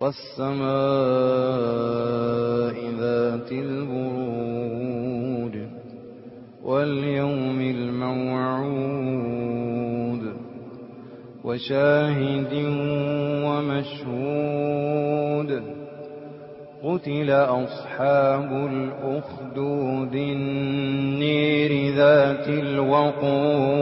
والسماء ذات البرود واليوم الموعود وشاهد ومشهود قتل أصحاب الأخدود النير ذات الوقود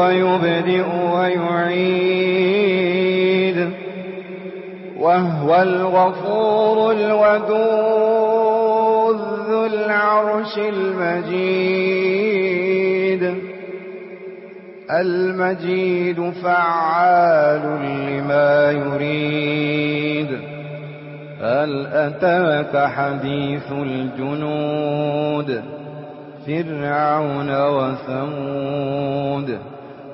ويبدئ ويعيد وهو الغفور الودود ذو العرش المجيد المجيد فعال لما يريد هل أتاك حديث الجنود فرعون وثمود